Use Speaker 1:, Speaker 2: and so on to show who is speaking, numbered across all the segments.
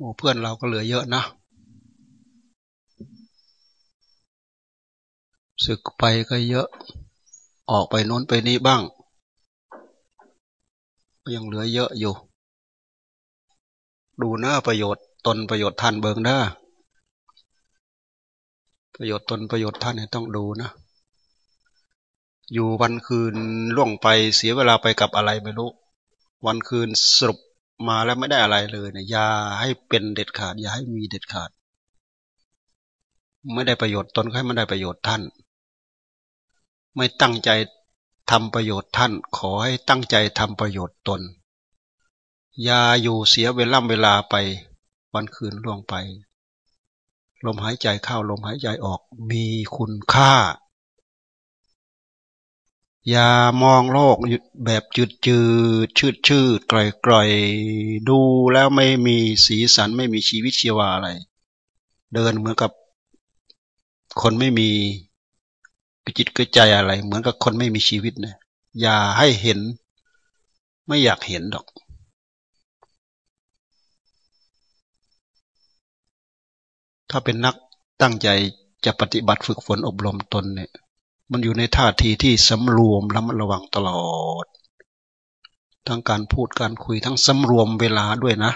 Speaker 1: โอ้เพื่อนเราก็เหลือเยอะนะศึกไปก็เยอะ ออกไปโน้นไปนี้บ้าง ยังเหลือเยอะอยู่ ดูหน้าประโยชน์ตนประโยชน์ท่านเบิงหน้าประโยชน์ตนประโยชน์ท่านเนี่ยต้องดูนะ อยู่วันคืนล่วงไปเสียเวลาไปกับอะไรไม่รู้ วันคืนสรุป มาแล้วไม่ได้อะไรเลยเนี่ยอย่าให้เป็นเด็ดขาด อย่าให้มีเด็ดขาด ไม่ได้ประโยชน์ตนให้ไม่ได้ประโยชน์ท่าน ไม่ตั้งใจทำประโยชน์ท่าน ขอให้ตั้งใจทำประโยชน์ตน อย่าอยู่เสียเวลาเวลาไป วันคืนล่วงไป ลมหายใจเข้าลมหายใจออกมีคุณค่า อย่ามองโลกแบบจืดจืดชืดชืดกร่อยกร่อยดูแล้วไม่มีสีสันไม่มีชีวิตชีวาอะไร เดินเหมือนกับคนไม่มีจิตกระใจอะไร เหมือนกับคนไม่มีชีวิตนะอย่าให้เห็น ไม่อยากเห็นดอก ถ้าเป็นนักตั้งใจจะปฏิบัติฝึกฝนอบรมตนเนี่ย มันอยู่ในท่าทีที่สำรวมระมัดระวังตลอด ทั้งการพูดการคุยทั้งสำรวมเวลาด้วยนะ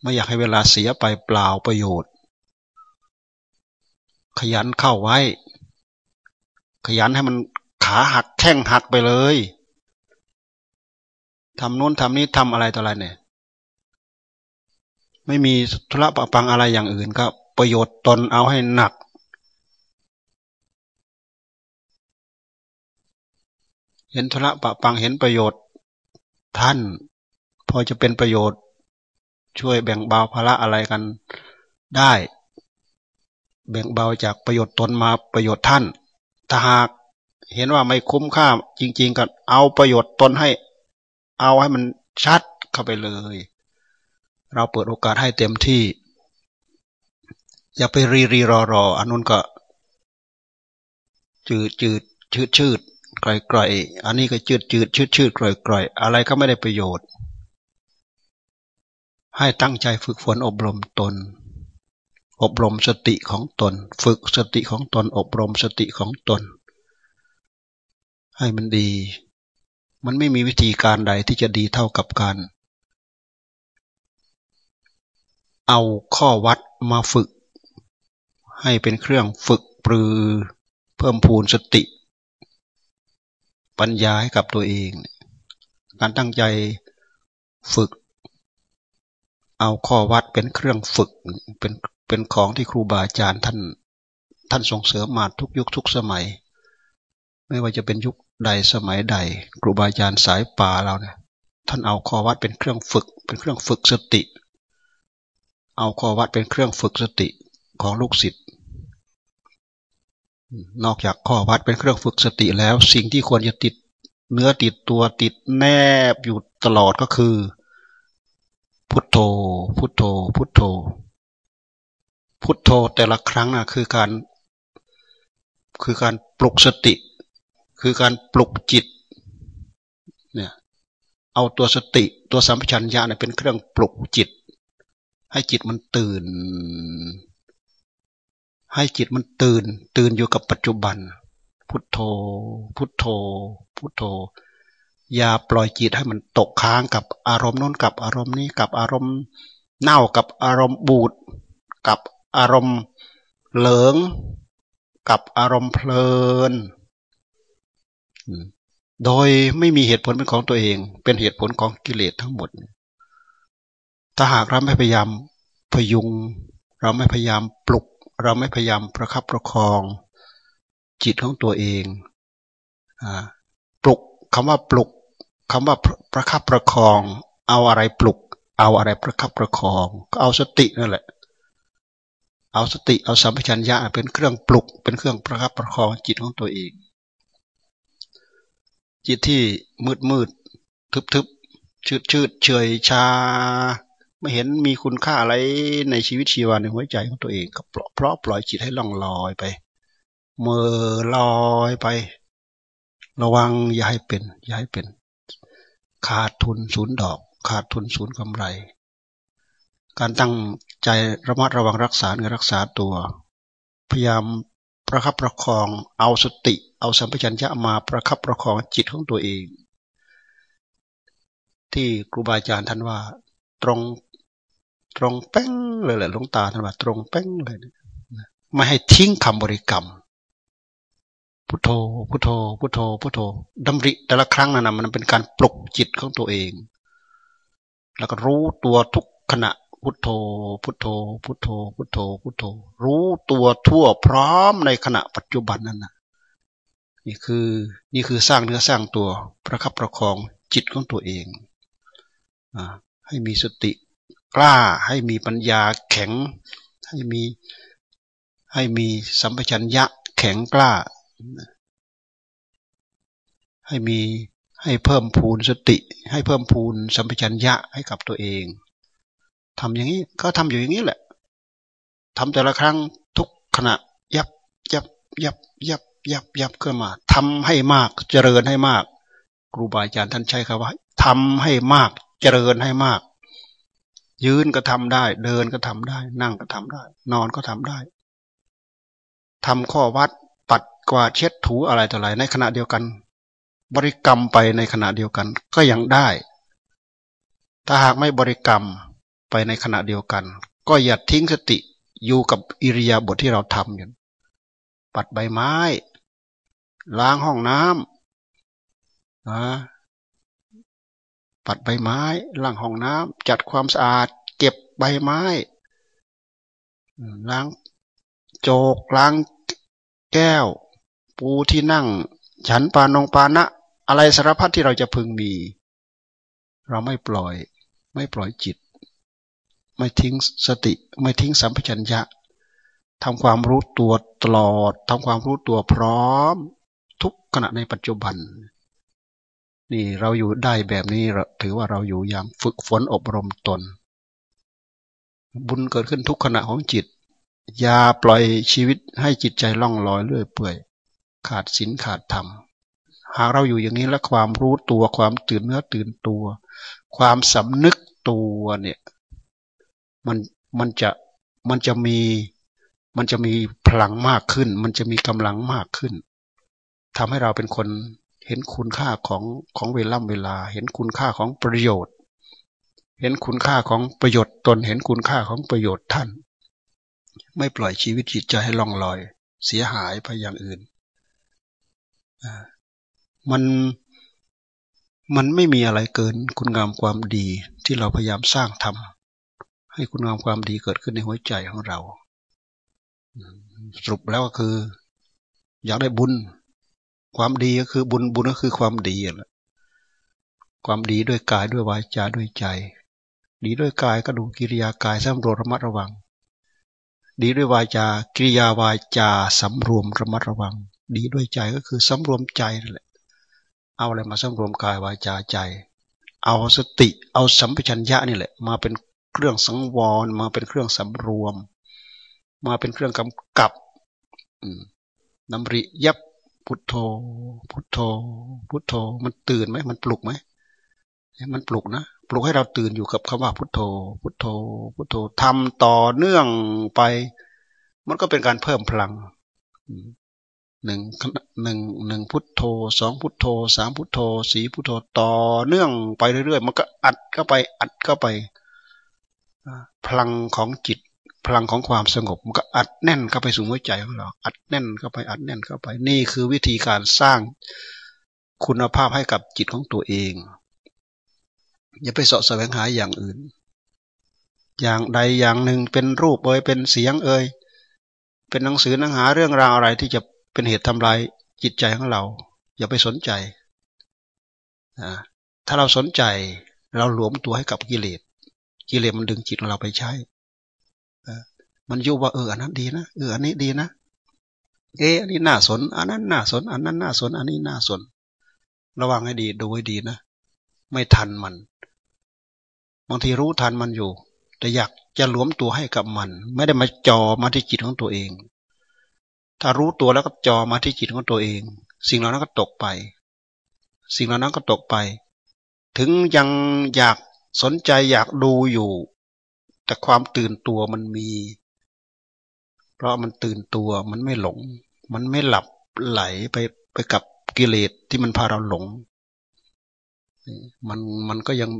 Speaker 1: ไม่อยากให้เวลาเสียไปเปล่าประโยชน์ ขยันเข้าไว้ ขยันให้มันขาหักแข้งหักไปเลยทำโน้นทำนี้ทำอะไรต่ออะไรเนี่ย ไม่มีธุระปะปังอะไรอย่างอื่นก็ประโยชน์ตนเอาให้หนัก เห็นธุระปะปังเห็นประโยชน์ ท่าน พอจะเป็นประโยชน์ ช่วยแบ่งเบาภาระอะไรกันได้ แบ่งเบาจากประโยชน์ตนมาประโยชน์ท่าน ถ้าหากเห็นว่าไม่คุ้มค่าจริง ๆก็เอาประโยชน์ตนให้ เอาให้มันชัดเข้าไปเลย เราเปิดโอกาสให้เต็มที่ อย่าไปรีรีรอรออันนู้นก็ จืดจืดชืดชืด กร่อยกร่อยอันนี้ก็จืดจืดชืดชืดกร่อยกร่อยอะไรก็ไม่ได้ประโยชน์ ให้ตั้งใจฝึกฝนอบรมตน อบรมสติของตน ฝึกสติของตน อบรมสติของตน ให้มันดี มันไม่มีวิธีการใดที่จะดีเท่ากับการ เอาข้อวัดมาฝึก ให้เป็นเครื่องฝึกปรือ เพิ่มพูนสติ ปัญญาให้กับตัวเอง การตั้งใจฝึก เอาข้อวัดเป็นเครื่องฝึกเป็นเป็นของที่ครูบาอาจารย์ท่านท่านส่งเสริมมาทุกยุคทุกสมัย ไม่ว่าจะเป็นยุคใดสมัยใด ครูบาอาจารย์สายป่าเราเนี่ยท่านเอาข้อวัดเป็นเครื่องฝึก เป็นเครื่องฝึกสติ เอาข้อวัดเป็นเครื่องฝึกสติของลูกศิษย์ นอกจากข้อวัดเป็นเครื่องฝึกสติแล้ว สิ่งที่ควรจะติดเนื้อติดตัวติดแนบอยู่ตลอดก็คือ พุทโธ พุทโธ พุทโธ พุทโธแต่ละครั้งนะคือการ คือการปลุกสติ คือการปลุกจิตเนี่ยเอาตัวสติตัวสัมปชัญญะเนี่ยเป็นเครื่องปลุกจิต ให้จิตมันตื่น ให้จิตมันตื่น ตื่นอยู่กับปัจจุบัน พุทโธ พุทโธ พุทโธ อย่าปล่อยจิตให้มันตกค้างกับอารมณ์น้นกับอารมณ์นี้กับอารมณ์เน่ากับอารมณ์บูดกับอารมณ์เหลิงกับอารมณ์เพลิน โดยไม่มีเหตุผลเป็นของตัวเอง เป็นเหตุผลของกิเลสทั้งหมด ถ้าหากเราไม่พยายามพยุง เราไม่พยายามปลุก เราไม่พยายามประคับประคองจิตของตัวเองปลุกคำว่าปลุกคำว่าประคับประคอง เอาอะไรปลุก เอาอะไรประคับประคอง ก็เอาสตินั่นแหละ เอาสติเอาสัมปชัญญะเป็นเครื่องปลุก เป็นเครื่องประคับประคองจิตของตัวเอง จิตที่มืดมืดทึบทึบชืดชืดเฉยชา ไม่เห็นมีคุณค่าอะไรในชีวิตชีวาในหัวใจของตัวเองก็เพราะปล่อยจิตให้ล่องลอยไปเมื่อลอยไป ระวังอย่าให้เป็น อย่าให้เป็น ขาดทุนศูนย์ดอก ขาดทุนศูนย์กำไร การตั้งใจระมัดระวังรักษาเนื้อรักษาตัว พยายามประคับประคอง เอาสติ เอาสัมปชัญญะมาประคับประคองจิตของตัวเอง ที่ครูบาอาจารย์ท่านว่า ตรง ตรงแป้งเลยแหละหลวงตาท่านว่าตรงแป้งเลยไม่ให้ทิ้งคำบริกรรม พุทโธ พุทโธ พุทโธ พุทโธดำริแต่ละครั้งนั้นนะมันเป็นการปลุกจิตของตัวเอง แล้วก็รู้ตัวทุกขณะ พุทโธ พุทโธ พุทโธ พุทโธ พุทโธ รู้ตัวทั่วพร้อมในขณะปัจจุบันนั้นนะนี่คือนี่คือสร้างเนื้อสร้างตัวประคับประคองจิตของตัวเองอให้มีสติ กล้าให้มีปัญญาแข็ง ให้มีให้มีสัมปชัญญะแข็งกล้า ให้มีให้เพิ่มพูนสติ ให้เพิ่มพูนสัมปชัญญะให้กับตัวเองทำอย่างนี้ก็ทำอยู่อย่างนี้แหละทำแต่ละครั้งทุกขณะ ยับยับยับยับยับยับขึ้นมาทำให้มากเจริญให้มาก ครูบาอาจารย์ท่านใช้คำว่าทำให้มากเจริญให้มาก ยืนก็ทำได้ เดินก็ทำได้ นั่งก็ทำได้ นอนก็ทำได้ทำข้อวัดปัดกวาดเช็ดถูอะไรต่ออะไรในขณะเดียวกัน บริกรรมไปในขณะเดียวกัน ก็ยังได้ ถ้าหากไม่บริกรรมไปในขณะเดียวกัน ก็อย่าทิ้งสติอยู่กับอิริยาบถทที่เราทำอยู่ปัดใบไม้ ล้างห้องน้ำนะ ปัดใบไม้ล้างห้องน้ำจัดความสะอาด เก็บใบไม้ล้างโจกล้างแก้ว ปูที่นั่ง ฉันปานงปานะ อะไรสารพัดที่เราจะพึงมี เราไม่ปล่อย ไม่ปล่อยจิต ไม่ทิ้งสติ ไม่ทิ้งสัมปชัญญะทำความรู้ตัวตลอดทำความรู้ตัวพร้อม ทุกขณะในปัจจุบัน นี่เราอยู่ได้แบบนี้ถือว่าเราอยู่อย่างฝึกฝนอบรมตน บุญเกิดขึ้นทุกขณะของจิต อย่าปล่อยชีวิตให้จิตใจล่องลอยเรื่อยเปื่อย ขาดศีลขาดธรรม หากเราอยู่อย่างนี้แล้วความรู้ตัวความตื่นเนื้อตื่นตัว ความสำนึกตัวเนี่ยมันมันจะมันจะมีมันจะมีพลังมากขึ้น มันจะมีกำลังมากขึ้นทำให้เราเป็นคน เห็นคุณค่าของของเวลาเวลา เห็นคุณค่าของประโยชน์ เห็นคุณค่าของประโยชน์ตน เห็นคุณค่าของประโยชน์ท่าน ไม่ปล่อยชีวิตจิตใจให้ล่องลอย เสียหายไปอย่างอื่น มันมันไม่มีอะไรเกินคุณงามความดีที่เราพยายามสร้างทำให้คุณงามความดีเกิดขึ้นในหัวใจของเรา สรุปแล้วก็คือ อยากได้บุญ ความดีก็คือบุญบุญก็คือความดีแหละความดีด้วยกายด้วยวาจาด้วยใจ ดีด้วยกายก็ดูกิริยากายสำรวมระมัดระวัง ดีด้วยวาจากิริยาวาจาสำรวมระมัดระวัง ดีด้วยใจก็คือสำรวมใจนั่นแหละ เอาอะไรมาสำรวมกายวาจาใจ เอาสติเอาสัมปชัญญะนี่แหละ มาเป็นเครื่องสังวรมาเป็นเครื่องสำรวม มาเป็นเครื่องกำกับนำริยับ พุทโธ พุทโธ พุทโธ มันตื่นไหมมันปลุกไหมมันปลุกนะปลุกให้เราตื่นอยู่กับคำว่าพุทโธ พุทโธ พุทโธทำต่อเนื่องไป มันก็เป็นการเพิ่มพลังหนึ่งหนึ่งหนึ่งพุทโธสองพุทโธสามพุทโธสี่พุทโธต่อเนื่องไปเรื่อยๆ มันก็อัดเข้าไป อัดเข้าไปพลังของจิต พลังของความสงบมันก็อัดแน่นเข้าไปสู่หัวใจของเรา อัดแน่นเข้าไปอัดแน่นเข้าไป นี่คือวิธีการสร้างคุณภาพให้กับจิตของตัวเอง อย่าไปเสาะแสวงหาอย่างอื่น อย่างใดอย่างหนึ่งเป็นรูปเอ่ยเป็นเสียงเอ่ยเป็นหนังสือหนังหาเรื่องราวอะไรที่จะเป็นเหตุทำลายจิตใจของเรา อย่าไปสนใจถ้าเราสนใจเราหลวมตัวให้กับกิเลสกิเลสมันดึงจิตของเราไปใช้ มันยุว่าเอออันนั้นดีนะเอออันนี้ดีนะ เอออันนี้น่าสน อันนั้นน่าสน อันนั้นน่าสน อันนี้น่าสน ระวังให้ดีดูให้ดีนะ ไม่ทันมัน บางทีรู้ทันมันอยู่ แต่อยากจะหลวมตัวให้กับมัน ไม่ได้มาจอมาที่จิตของตัวเอง ถ้ารู้ตัวแล้วก็จอมาที่จิตของตัวเอง สิ่งเหล่านั้นก็ตกไป สิ่งเหล่านั้นก็ตกไป ถึงยังอยากสนใจอยากดูอยู่ แต่ความตื่นตัวมันมี เพราะมันตื่นตัวมันไม่หลง มันไม่หลับไหลไปไปกับกิเลสที่มันพาเราหลง มันมันก็ยัง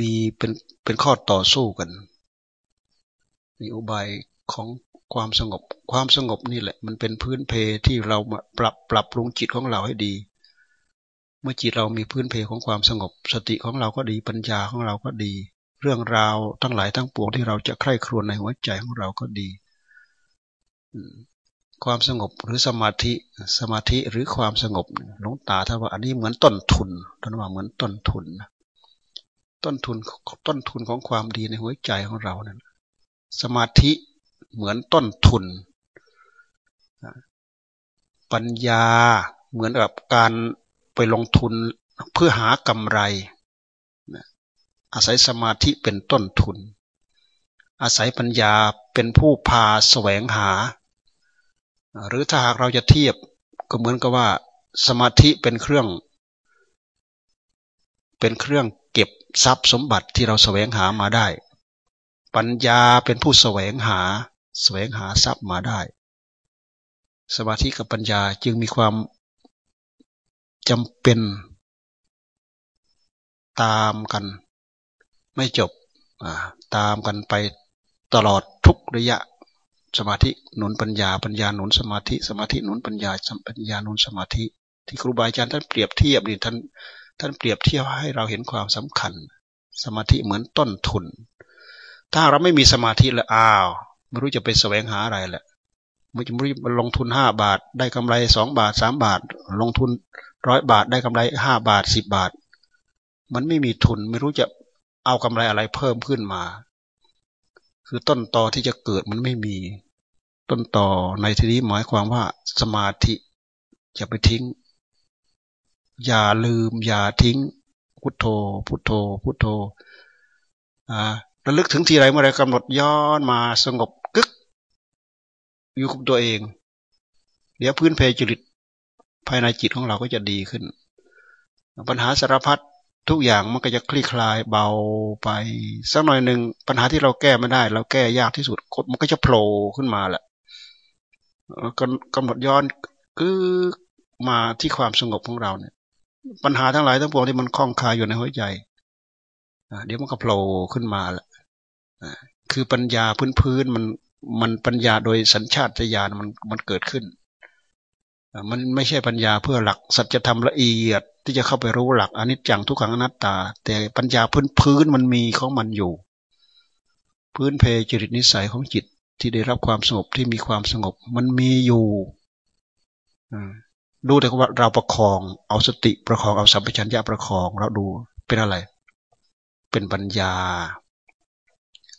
Speaker 1: มีเป็นเป็นข้อต่อสู้กันมีอุบายของความสงบ ความสงบนี่แหละ มันเป็นพื้นเพที่เรามาปรับปรับปรุงจิตของเราให้ดี เมื่อจิตเรามีพื้นเพของความสงบ สติของเราก็ดีปัญญาของเราก็ดี เรื่องราวทั้งหลายทั้งปวงที่เราจะใคร่ครวญในหัวใจของเราก็ดี ความสงบหรือสมาธิ สมาธิหรือความสงบหลวงตาท่านว่าอันนี้เหมือนต้นทุนท่านว่าเหมือนต้นทุน ต้นทุนต้นทุนของความดีในหัวใจของเรานั่นสมาธิเหมือนต้นทุน ปัญญาเหมือนกับการไปลงทุนเพื่อหากำไร อาศัยสมาธิเป็นต้นทุน อาศัยปัญญาเป็นผู้พาแสวงหา หรือถ้าหากเราจะเทียบก็เหมือนกับว่า สมาธิเป็นเครื่อง เป็นเครื่องเก็บทรัพย์สมบัติที่เราแสวงหามาได้ ปัญญาเป็นผู้แสวงหา แสวงหาทรัพย์มาได้ สมาธิกับปัญญาจึงมีความจำเป็นตามกัน ไม่จบตามกันไปตลอดทุกระยะ สมาธิหนุนปัญญา ปัญญาหนุนสมาธิ สมาธิหนุนปัญญาปัญญาหนุนสมาธิ ที่ครูบาอาจารย์ท่านเปรียบเทียบนี่ท่านท่านเปรียบเทียบให้เราเห็นความสำคัญ สมาธิเหมือนต้นทุน ถ้าเราไม่มีสมาธิแล้วอ้าวไม่รู้จะไปแสวงหาอะไรแหละไม่จะไม่รู้ลงทุนห้าบาท ได้กำไรสองบาทสามบาท ลงทุนร้อยบาทได้กำไรห้าบาทสิบบาท มันไม่มีทุนไม่รู้จะเอากำไรอะไรเพิ่มขึ้นมา คือต้นตอที่จะเกิดมันไม่มี ต้นตอในที่นี้หมายความว่าสมาธิจะไปทิ้ง อย่าลืม อย่าทิ้ง พุทโธ พุทโธ พุทโธอ่าระลึกถึงทีไรเมื่อไรกำหนดย้อนมาสงบกึก อยู่กับตัวเอง เดี๋ยวพื้นเพจริตภายในจิตของเราก็จะดีขึ้น ปัญหาสารพัด ทุกอย่างมันก็จะคลี่คลายเบาไปสักหน่อยหนึ่งปัญหาที่เราแก้ไม่ได้ เราแก้ยากที่สุดมันก็จะโผล่ขึ้นมาแหละกำหนดย้อนก็มาที่ความสงบของเราเนี่ย ปัญหาทั้งหลายทั้งปวงที่มันคล้องคาอยู่ในหัวใจเดี๋ยวมันก็โผล่ขึ้นมาแหละคือปัญญาพื้นพื้นมันมันปัญญาโดยสัญชาตญาณมันมันเกิดขึ้น มันไม่ใช่ปัญญาเพื่อหลักสัจธรรมละเอียด ที่จะเข้าไปรู้หลักอนิจจังทุกขังอนัตตา แต่ปัญญาพื้นพื้นมันมีของมันอยู่ พื้นเพจริตนิสัยของจิตที่ได้รับความสงบที่มีความสงบ มันมีอยู่ดูแต่ว่าเราประคองเอาสติประคองเอาสัมปชัญญะประคองเราดูเป็นอะไร เป็นปัญญา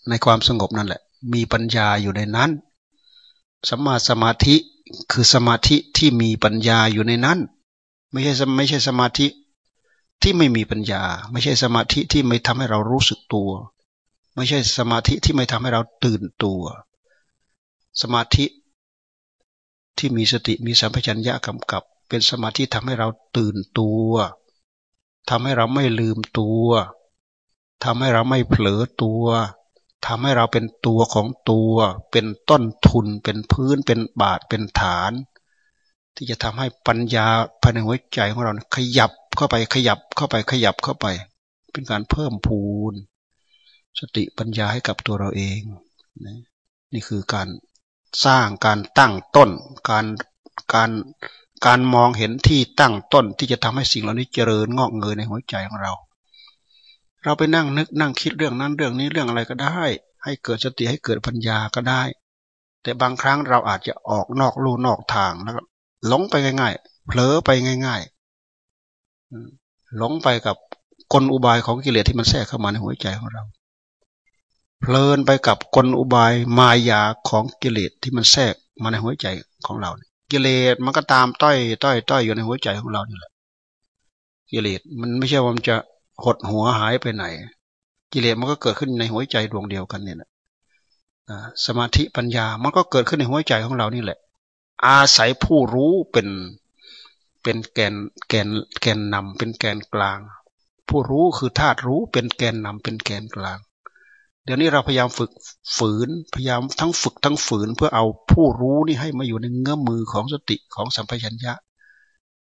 Speaker 1: ในความสงบนั่นแหละ มีปัญญาอยู่ในนั้นสัมมาสมาธิคือสมาธิที่มีปัญญาอยู่ในนั้น ไม่ใช่ไม่ใช่สมาธิที่ไม่มีปัญญา ไม่ใช่สมาธิที่ไม่ทำให้เรารู้สึกตัว ไม่ใช่สมาธิที่ไม่ทำให้เราตื่นตัว สมาธิที่มีสติมีสัมปชัญญะกำกับ เป็นสมาธิทำให้เราตื่นตัวทำให้เราไม่ลืมตัวทำให้เราไม่เผลอตัวทำให้เราเป็นตัวของตัว เป็นต้นทุน เป็นพื้น เป็นบาท เป็นฐาน ที่จะทำให้ปัญญาภายในหัวใจของเราขยับเข้าไปขยับเข้าไปขยับเข้าไป เป็นการเพิ่มพูน สติปัญญาให้กับตัวเราเองนี่คือการสร้างการตั้งต้น การการการมองเห็นที่ตั้งต้นที่จะทำให้สิ่งเหล่านี้เจริญงอกเงยในหัวใจของเรา เราไปนั่งนึกนั่งคิดเรื่องนั้นเรื่องนี้เรื่องอะไรก็ได้ ให้เกิดสติให้เกิดปัญญาก็ได้ แต่บางครั้งเราอาจจะออกนอกลู่นอกทางแล้ว หลงไปง่ายๆ เผลอไปง่ายๆ หลงไปกับกลอุบายของกิเลสที่มันแทรกเข้ามาในหัวใจของเรา เพลินไปกับกลอุบายมายาของกิเลสที่มันแทรกมาในหัวใจของเรา กิเลสมันก็ตามต้อยต้อยต้อยอยู่ในหัวใจของเรานี่แหละ กิเลสมันไม่ใช่ว่ามันจะหดหัวหายไปไหน กิเลสมันก็เกิดขึ้นในหัวใจดวงเดียวกันเนี่ยนะสมาธิปัญญา มันก็เกิดขึ้นในหัวใจของเรานี่แหละ อาศัยผู้รู้เป็นเป็นแกนแกนแกนนำเป็นแกนกลาง ผู้รู้คือธาตุรู้เป็นแกนนำเป็นแกนกลาง เดี๋ยวนี้เราพยายามฝึกฝืนพยายามทั้งฝึกทั้งฝืนเพื่อเอาผู้รู้นี่ให้มาอยู่ในเงื้อมือของสติของสัมปชัญญะ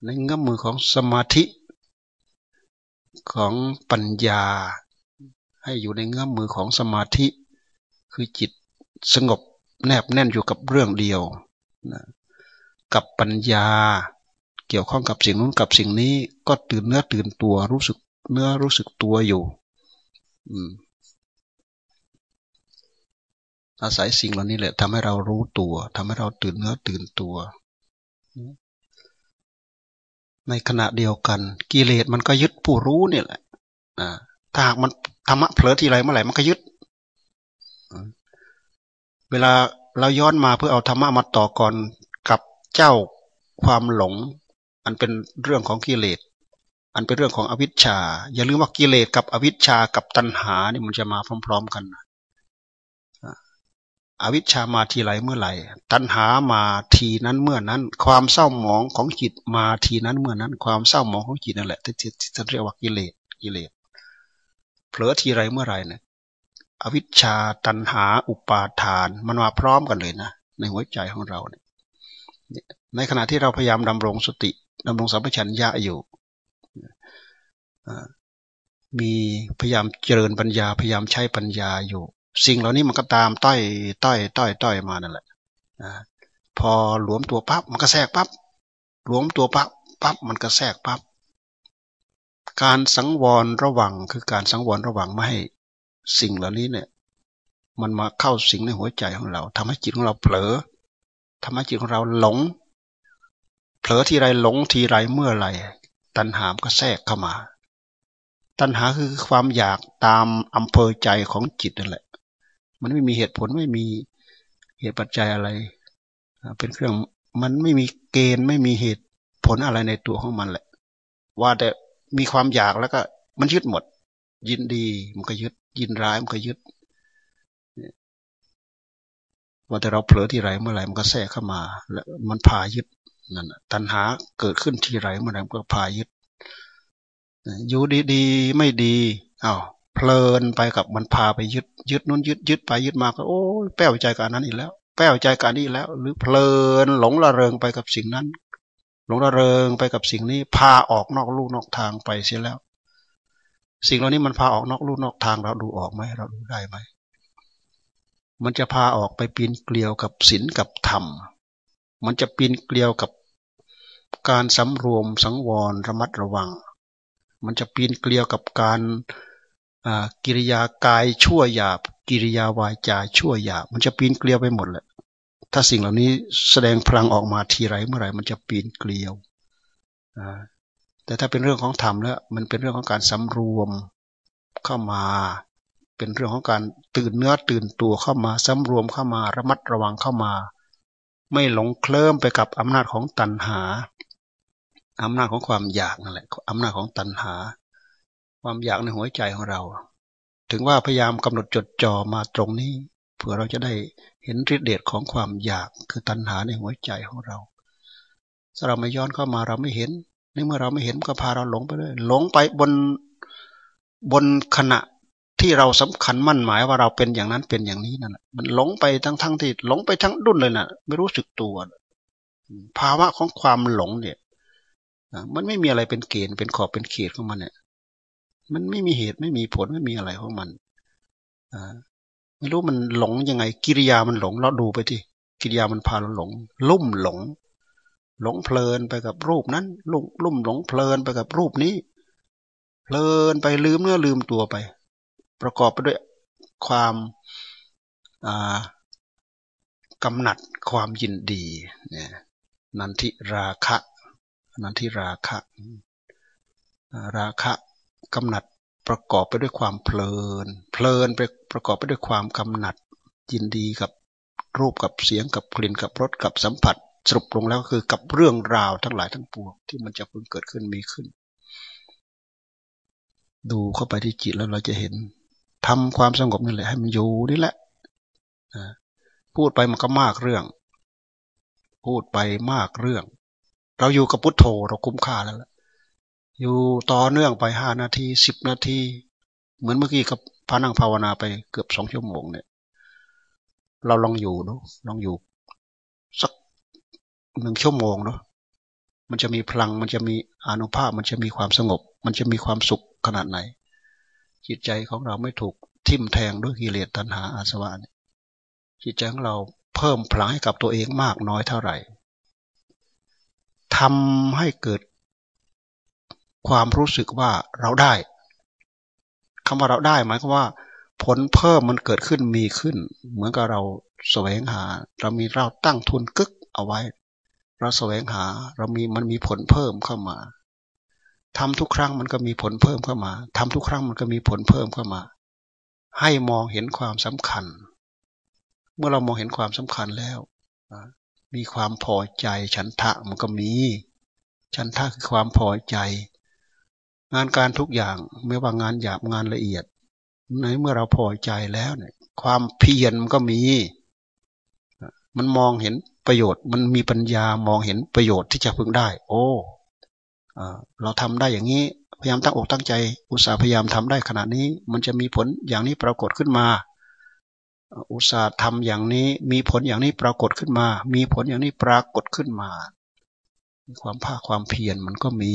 Speaker 1: ในเงื้อมือของสมาธิ ของปัญญา ให้อยู่ในเงื้อมือของสมาธิ คือจิตสงบแนบแน่นอยู่กับเรื่องเดียว นะกับปัญญา เกี่ยวข้องกับสิ่งนู้นกับสิ่งนี้ก็ตื่นเนื้อตื่นตัวรู้สึกเนื้อรู้สึกตัวอยู่อาศัยสิ่งเหล่านี้แหละทำให้เรารู้ตัวทำให้เราตื่นเนื้อตื่นตัว ในขณะเดียวกัน กิเลสมันก็ยึดผู้รู้เนี่ยแหละถ้าหากมันธรรมะเผลอทีไรเมื่อไหร่มันก็ยึดเวลา เราย้อนมาเพื่อเอาธรรมะมาต่อก่อนกับเจ้าความหลง อันเป็นเรื่องของกิเลส อันเป็นเรื่องของอวิชชา อย่าลืมว่ากิเลสกับอวิชชากับตัณหานี่มันจะมาพร้อม ๆ กันอวิชชามาทีไรเมื่อไหร่ ตัณหามาทีนั้นเมื่อนั้น ความเศร้าหมองของจิตมาทีนั้นเมื่อนั้น ความเศร้าหมองของจิตนั่นแหละที่ที่เรียกว่ากิเลสกิเลสเผลอทีไรเมื่อไหร่เนี่ย อวิชชาตัณหา อุปาทาน มันมาพร้อมกันเลยนะ ในหัวใจของเราเนี่ยในขณะที่เราพยายามดำรงสติดำรงสัมปชัญญะอยู่มีพยายามเจริญปัญญา พยายามใช้ปัญญาอยู่ สิ่งเหล่านี้มันก็ตามต้อยต้อยต้อยต้อยมานั่นแหละพอหลวมตัวปั๊บมันก็แทรกปั๊บหลวมตัวปั๊บปั๊บมันก็แทรกปั๊บการสังวรระวังคือการสังวรระวังไม่ให้ สิ่งเหล่านี้เนี่ย มันมาเข้าสิงในหัวใจของเราทำให้จิตของเราเผลอทำให้จิตของเราหลง เผลอทีไรหลงทีไรเมื่อไรตัณหามก็แทรกเข้ามา ตัณหาคือความอยากตามอำเภอใจของจิตนั่นแหละ มันไม่มีเหตุผลไม่มีเหตุปัจจัยอะไร เป็นเครื่องมันไม่มีเกณฑ์ไม่มีเหตุผลอะไรในตัวของมันแหละ ว่าแต่มีความอยากแล้วก็มันยึดหมด ยินดีมันก็ยึด ยินร้ายมันก็ยึดว่าแต่เราเผลอที่ไรเมื่อไหร่มันก็แทรกเข้ามา แล้วมันพายึดนั่นตัณหาเกิดขึ้นที่ไรเมื่อไหร่มันก็พายึดอยู่ดีๆไม่ดีอ้าวเพลินไปกับมันพาไปยึด ยึดนู้นยึดยึดไปยึดมาก็โอ้แป้วใจกับนั้นอีกแล้ว แป้วใจกับนี้แล้ว หรือเพลินหลงระเริงไปกับสิ่งนั้น หลงระเริงไปกับสิ่งนี้ พาออกนอกลู่นอกทางไปเสียแล้ว สิ่งเหล่านี้มันพาออกนอกลู่นอกทางเราดูออกไหมเราดูได้ไหมมันจะพาออกไปปีนเกลียวกับศีลกับธรรม มันจะปีนเกลียวกับการสำรวมสังวรระมัดระวัง มันจะปีนเกลียวกับการกิริยากายชั่วหยาบ กิริยาวายจาชั่วหยาบ มันจะปีนเกลียวไปหมดแหละ ถ้าสิ่งเหล่านี้แสดงพลังออกมาทีไรเมื่อไหร่มันจะปีนเกลียว แต่ถ้าเป็นเรื่องของธรรมแล้ว มันเป็นเรื่องของการสำรวมเข้ามา เป็นเรื่องของการตื่นเนื้อตื่นตัวเข้ามาสำรวมเข้ามาระมัดระวังเข้ามา ไม่หลงเคลิ้มไปกับอำนาจของตัณหาอำนาจของความอยากนั่นแหละอำนาจของตัณหา ความอยากในหัวใจของเรา ถึงว่าพยายามกำหนดจดจ่อมาตรงนี้เพื่อเราจะได้เห็นฤทธิเดชของความอยากคือตัณหาในหัวใจของเราถ้าเราไม่ย้อนเข้ามาเราไม่เห็น ในเมื่อเราไม่เห็นก็พาเราหลงไปเลยหลงไปบนบนขณะที่เราสำคัญมั่นหมายว่าเราเป็นอย่างนั้นเป็นอย่างนี้นั่นแหละมันหลงไปทั้งทั้งที่หลงไปทั้งดุนเลยนะ่ะ ไม่รู้สึกตัว ภาวะของความหลงเนี่ยมันไม่มีอะไรเป็นเกณฑ์เป็นขอบเป็นเขตของมันเนี่ย มันไม่มีเหตุไม่มีผลไม่มีอะไรของมันอ่าไม่รู้มันหลงยังไง กิริยามันหลง เราดูไปที่กิริยามันพาเราหลง ลุ่มหลง หลงเพลินไปกับรูปนั้นลุ่มลุ่มหลงเพลินไปกับรูปนี้ เพลินไปลืมเนื้อลืมตัวไป ประกอบไปด้วยความกำหนัดความยินดีเนี่ยนันทิราคะนันทิราคะราคะกำหนัดประกอบไปด้วยความเพลิน เพลินไปประกอบไปด้วยความกำหนัดยินดีกับรูปกับเสียงกับกลิ่นกับรสกับสัมผัส สรุปลงแล้วก็คือกับเรื่องราวทั้งหลายทั้งปวงที่มันจะเพิ่งเกิดขึ้นมีขึ้น ดูเข้าไปที่จิตแล้วเราจะเห็นทำความสงบนี่แหละ ให้มันอยู่นี่แหละพูดไปมันก็มากเรื่อง พูดไปมากเรื่อง เราอยู่กับพุทโธเราคุ้มค่าแล้วล่ะอยู่ต่อเนื่องไปห้านาทีสิบนาที เหมือนเมื่อกี้กับพานั่งภาวนาไปเกือบสองชั่วโมงเนี่ย เราลองอยู่เนาะลองอยู่ หนึ่งชั่วโมงเนาะมันจะมีพลังมันจะมีอนุภาพมันจะมีความสงบ มันจะมีความสุขขนาดไหน จิตใจของเราไม่ถูกทิ่มแทงด้วยกิเลสตัณหาอาสวะจิตใจของเราเพิ่มพลังให้กับตัวเองมากน้อยเท่าไหร่ทำให้เกิดความรู้สึกว่าเราได้คำว่าเราได้หมายความว่า ผลเพิ่มมันเกิดขึ้นมีขึ้น เหมือนกับเราแสวงหา เรามีเราตั้งทุนกึกเอาไว้ เราแสวงหาเรามีมันมีผลเพิ่มเข้ามาทำทุกครั้งมันก็มีผลเพิ่มเข้ามาทำทุกครั้งมันก็มีผลเพิ่มเข้ามา ให้มองเห็นความสำคัญ เมื่อเรามองเห็นความสำคัญแล้วมีความพอใจฉันทะมันก็มี ฉันทะคือความพอใจ งานการทุกอย่างไม่ว่างานหยาบงานละเอียดในเมื่อเราพอใจแล้วเนี่ย ความเพียรมันก็มี มันมองเห็น ประโยชน์ มันมีปัญญามองเห็นประโยชน์ที่จะพึงได้ โอ้เราทำได้อย่างนี้ พยายามตั้งอกตั้งใจ อุตสาห์พยายามทำได้ขนาดนี้ มันจะมีผลอย่างนี้ปรากฏขึ้นมา อุตสาห์ทำอย่างนี้มีผลอย่างนี้ปรากฏขึ้นมา มีผลอย่างนี้ปรากฏขึ้นมาความภาคความเพียรมันก็มี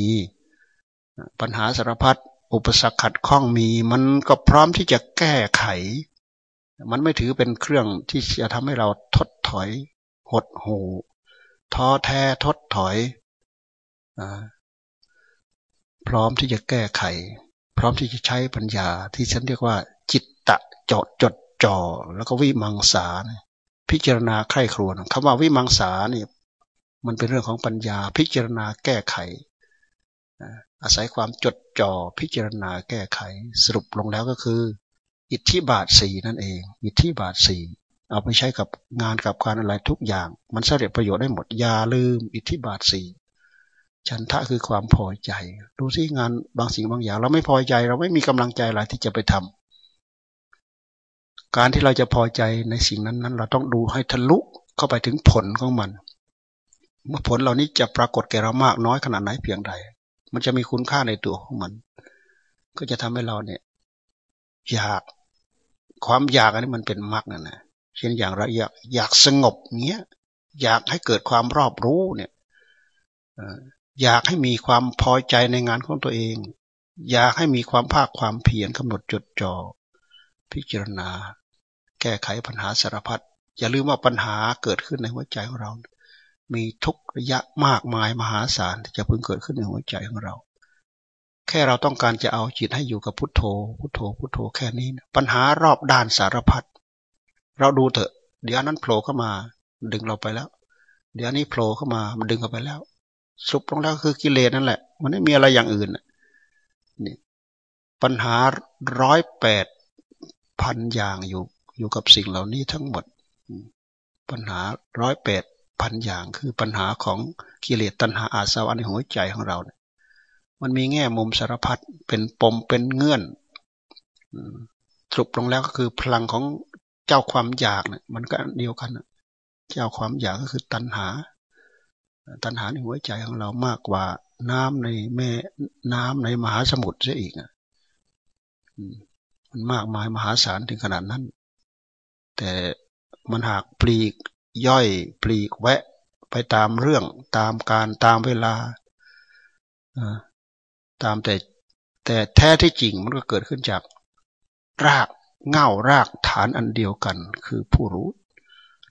Speaker 1: ปัญหาสารพัดอุปสรรคขัดข้องมี มันก็พร้อมที่จะแก้ไข มันไม่ถือเป็นเครื่องที่จะทำให้เราทดถอย หดหูท้อแท้ทดถอย พร้อมที่จะแก้ไข พร้อมที่จะใช้ปัญญาที่ฉันเรียกว่า จิตตะจดจดจ่อแล้วก็วิมังสาพิจารณาไข้ครวนคำว่าวิมังสาเนี่ยมันเป็นเรื่องของปัญญา พิจารณาแก้ไข อาศัยความจดจ่อพิจารณาแก้ไข สรุปลงแล้วก็คือ อิทธิบาทสี่นั่นเอง อิทธิบาทสี่ เอาไปใช้กับงานกับการอะไรทุกอย่าง มันสำเร็จประโยชน์ได้หมดอย่าลืมอิทธิบาทสี่ฉันทะคือความพอใจ ดูสิงานบางสิ่งบางอย่าง เราไม่พอใจ เราไม่มีกำลังใจอะไรที่จะไปทำการที่เราจะพอใจในสิ่งนั้นนั้นเราต้องดูให้ทะลุเข้าไปถึงผลของมันเมื่อผลเหล่านี้จะปรากฏแก่เรามากน้อยขนาดไหนเพียงใด มันจะมีคุณค่าในตัวของมัน ก็จะทำให้เราเนี่ย อยากความอยากอันนี้มันเป็นมรรคนั่นนะ เช่นอย่างเราอยากอยากสงบเงี้ย อยากให้เกิดความรอบรู้เนี่ยอยากให้มีความพอใจในงานของตัวเอง อยากให้มีความภาคความเพียรกำหนดจดจ่อพิจารณา แก้ไขปัญหาสารพัดอย่าลืมว่าปัญหาเกิดขึ้นในหัวใจของเรา มีทุกระยะมากมายมหาศาลที่จะพึงเกิดขึ้นในหัวใจของเรา แค่เราต้องการจะเอาจิตให้อยู่กับพุทโธ พุทโธ พุทโธแค่นี้ปัญหารอบด้านสารพัด เราดูเถอะ เดี๋ยวนั้นโผล่เข้ามา ดึงเราไปแล้ว เดี๋ยวนี้โผล่เข้ามามันดึงเราไปแล้ว สุปลงแล้วคือกิเลสนั่นแหละ มันไม่มีอะไรอย่างอื่นนี่ปัญหาร้อยแปดพันอย่างอยู่ อยู่กับสิ่งเหล่านี้ทั้งหมด ปัญหาร้อยแปดพันอย่างคือปัญหาของกิเลสตัณหาอาสวะในหัวใจของเราเนี่ยมันมีแง่มุมสารพัดเป็นปมเป็นเงื่อนสรุปลงแล้วก็คือพลังของ เจ้าความอยากเนี่ยมันก็เดียวกันเจ้าความอยากก็คือตัณหา ตัณหาในหัวใจของเรามากกว่าน้ำในแม่น้ำในมหาสมุทรเสียอีกอะมันมากมายมหาศาลถึงขนาดนั้น แต่มันหากปลีกย่อยปลีกแวะไปตามเรื่องตามการตามเวลาตามแต่แต่แท้ที่จริงมันก็เกิดขึ้นจากราก เง่ารากฐานอันเดียวกัน คือผู้รู้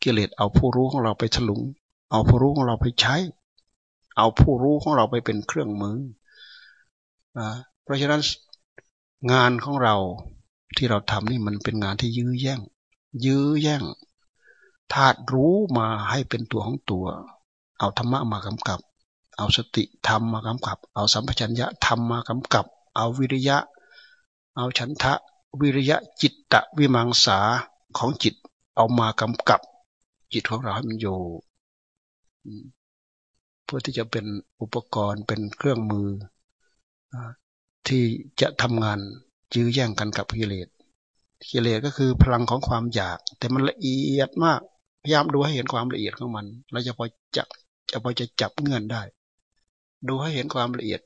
Speaker 1: กิเลสเอาผู้รู้ของเราไปถลุง เอาผู้รู้ของเราไปใช้ เอาผู้รู้ของเราไปเป็นเครื่องมือเพราะฉะนั้นงานของเราที่เราทำนี่มันเป็นงานที่ยื้อแย่ง ยื้อแย่งธาตุรู้มาให้เป็นตัวของตัว เอาธรรมะมากำกับ เอาสติธรรมมากำกับ เอาสัมปชัญญะธรรมมากำกับ เอาวิริยะ เอาฉันทะ วิริยะจิตตะวิมังสาของจิตเอามากำกับจิตของเราให้มันอยู่เพื่อที่จะเป็นอุปกรณ์เป็นเครื่องมือที่จะทำงานยื้อแย่งกันกับกิเลสกิเลสก็คือพลังของความอยาก แต่มันละเอียดมาก พยายามดูให้เห็นความละเอียดของมันเราจะพอจับจะพอจะจับเงื่อนได้ ดูให้เห็นความละเอียด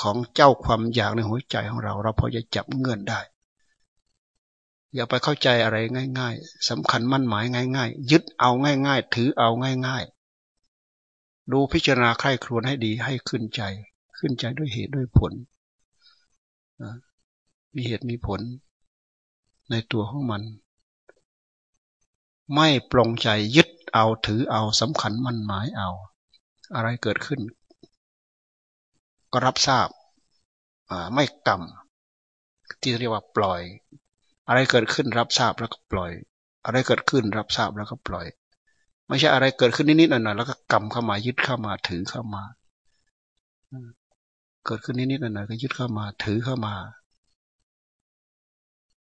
Speaker 1: ของเจ้าความอยากในหัวใจของเรา เราพอจะจับเงื่อนได้ อย่าไปเข้าใจอะไรง่าย ๆสำคัญมั่นหมายง่าย ๆ ยึดเอาง่าย ๆ ถือเอาง่าย ๆ ดูพิจารณาใคร่ครวญให้ดีให้ขึ้นใจ ขึ้นใจด้วยเหตุด้วยผลมีเหตุมีผล ในตัวของมัน ไม่ปลงใจยึดเอาถือเอาสำคัญมั่นหมายเอา อะไรเกิดขึ้น ก็รับทราบไม่กรรมที่เรียกว่าปล่อย อะไรเกิดขึ้นรับทราบแล้วก็ปล่อย อะไรเกิดขึ้นรับทราบแล้วก็ปล่อย ไม่ใช่อะไรเกิดขึ้นนิดๆหน่อยๆแล้วก็กรรมเข้ามายึดเข้ามาถือเข้ามา เกิดขึ้นนิดๆหน่อยๆก็ยึดเข้ามา ถือเข้ามา